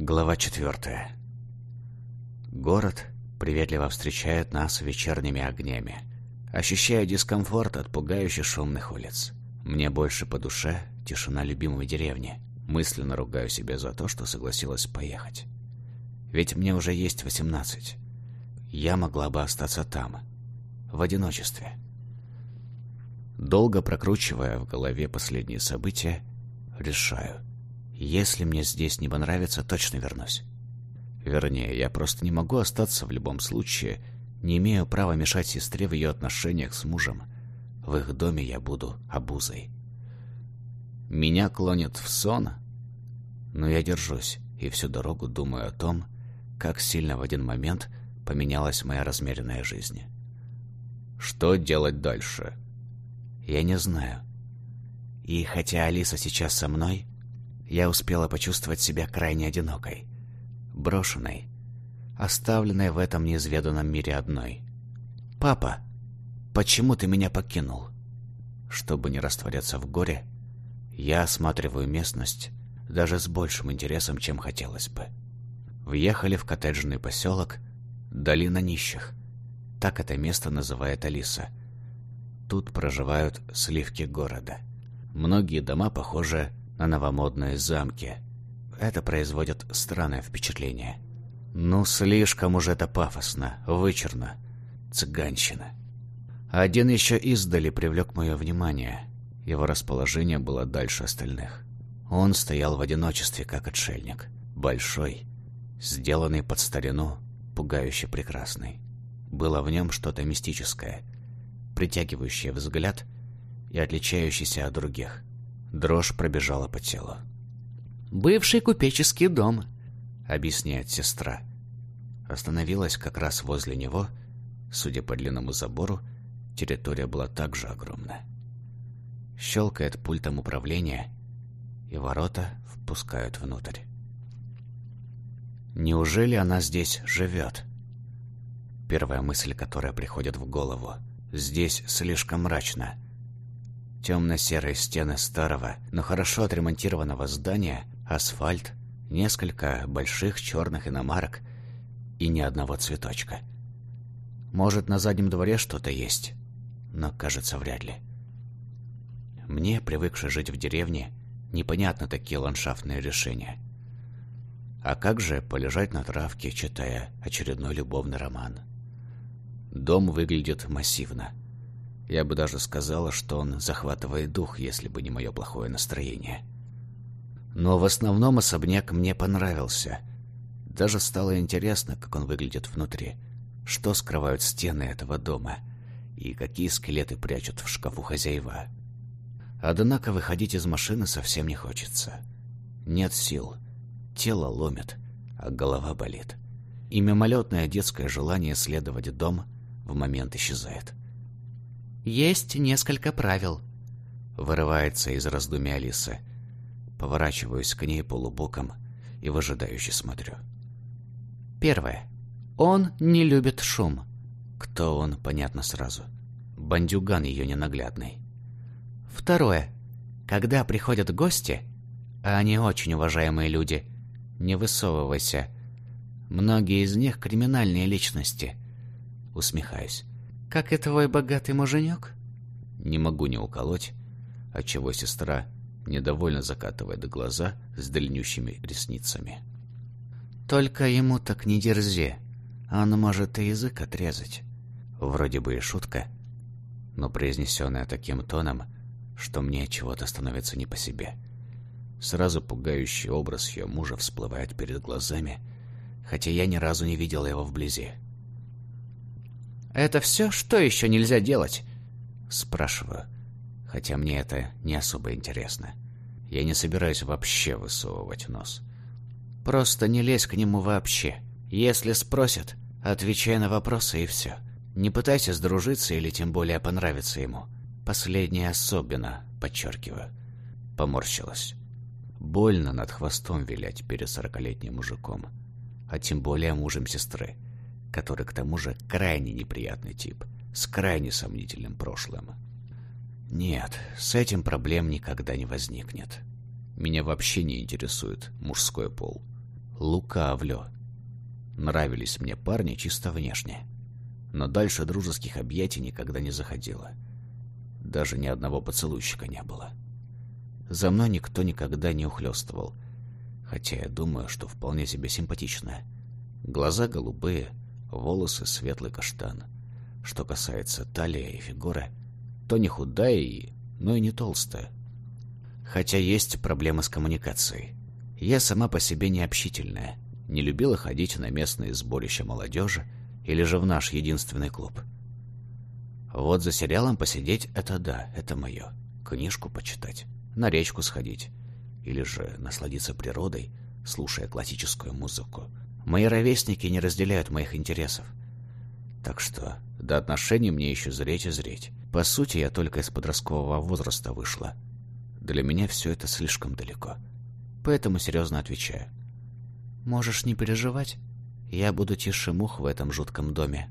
Глава четвертая. Город приветливо встречает нас вечерними огнями. Ощущаю дискомфорт от пугающе шумных улиц. Мне больше по душе тишина любимой деревни. Мысленно ругаю себя за то, что согласилась поехать. Ведь мне уже есть восемнадцать. Я могла бы остаться там, в одиночестве. Долго прокручивая в голове последние события, решаю. Если мне здесь не понравится, точно вернусь. Вернее, я просто не могу остаться в любом случае, не имею права мешать сестре в ее отношениях с мужем. В их доме я буду обузой. Меня клонит в сон, но я держусь и всю дорогу думаю о том, как сильно в один момент поменялась моя размеренная жизнь. Что делать дальше? Я не знаю. И хотя Алиса сейчас со мной, я успела почувствовать себя крайне одинокой, брошенной, оставленной в этом неизведанном мире одной. «Папа, почему ты меня покинул?» Чтобы не растворяться в горе, я осматриваю местность даже с большим интересом, чем хотелось бы. Въехали в коттеджный поселок Долина нищих. Так это место называет Алиса. Тут проживают сливки города. Многие дома похожи на новомодные замки. Это производит странное впечатление. Ну, слишком уж это пафосно, вычурно. Цыганщина. Один еще издали привлек мое внимание. Его расположение было дальше остальных. Он стоял в одиночестве, как отшельник. Большой, сделанный под старину, пугающе прекрасный. Было в нем что-то мистическое — притягивающее взгляд и отличающийся от других. Дрожь пробежала по телу. «Бывший купеческий дом», — объясняет сестра. Остановилась как раз возле него. Судя по длинному забору, территория была также огромна. Щелкает пультом управления, и ворота впускают внутрь. Неужели она здесь живет? Первая мысль, которая приходит в голову. Здесь слишком мрачно. Темно-серые стены старого, но хорошо отремонтированного здания, асфальт, несколько больших черных иномарок и ни одного цветочка. Может, на заднем дворе что-то есть, но, кажется, вряд ли. Мне, привыкший жить в деревне, непонятны такие ландшафтные решения. А как же полежать на травке, читая очередной любовный роман? Дом выглядит массивно. Я бы даже сказала, что он захватывает дух, если бы не мое плохое настроение. Но в основном особняк мне понравился. Даже стало интересно, как он выглядит внутри. Что скрывают стены этого дома? И какие скелеты прячут в шкафу хозяева? Однако выходить из машины совсем не хочется. Нет сил. Тело ломит, а голова болит. И мимолетное детское желание следовать дом – в момент исчезает. «Есть несколько правил», — вырывается из раздумий Алисы. Поворачиваюсь к ней полубоком и выжидающе смотрю. Первое. Он не любит шум. Кто он, понятно сразу. Бандюган ее ненаглядный. Второе. Когда приходят гости, а они очень уважаемые люди, не высовывайся. Многие из них криминальные личности — Усмехаюсь. «Как и твой богатый муженек?» Не могу не уколоть, отчего сестра недовольно закатывает глаза с дальнющими ресницами. «Только ему так не дерзи. Он может и язык отрезать». Вроде бы и шутка, но произнесенная таким тоном, что мне чего-то становится не по себе. Сразу пугающий образ ее мужа всплывает перед глазами, хотя я ни разу не видел его вблизи. «Это все? Что еще нельзя делать?» Спрашиваю, хотя мне это не особо интересно. Я не собираюсь вообще высовывать нос. «Просто не лезь к нему вообще. Если спросят, отвечай на вопросы и все. Не пытайся сдружиться или тем более понравиться ему. Последнее особенно, подчеркиваю». Поморщилась. Больно над хвостом вилять перед сорокалетним мужиком, а тем более мужем сестры который к тому же крайне неприятный тип, с крайне сомнительным прошлым. Нет, с этим проблем никогда не возникнет. Меня вообще не интересует мужской пол. лукавлю. Нравились мне парни чисто внешне. Но дальше дружеских объятий никогда не заходило. Даже ни одного поцелуйщика не было. За мной никто никогда не ухлёстывал. Хотя я думаю, что вполне себе симпатичная. Глаза голубые, волосы светлый каштан. Что касается талии и фигуры, то не худая, и, но и не толстая. Хотя есть проблемы с коммуникацией. Я сама по себе не общительная, не любила ходить на местные сборища молодежи или же в наш единственный клуб. Вот за сериалом посидеть — это да, это мое. Книжку почитать, на речку сходить. Или же насладиться природой, слушая классическую музыку. Мои ровесники не разделяют моих интересов. Так что до отношений мне еще зреть и зреть. По сути, я только из подросткового возраста вышла. Для меня все это слишком далеко. Поэтому серьезно отвечаю. Можешь не переживать. Я буду тише мух в этом жутком доме.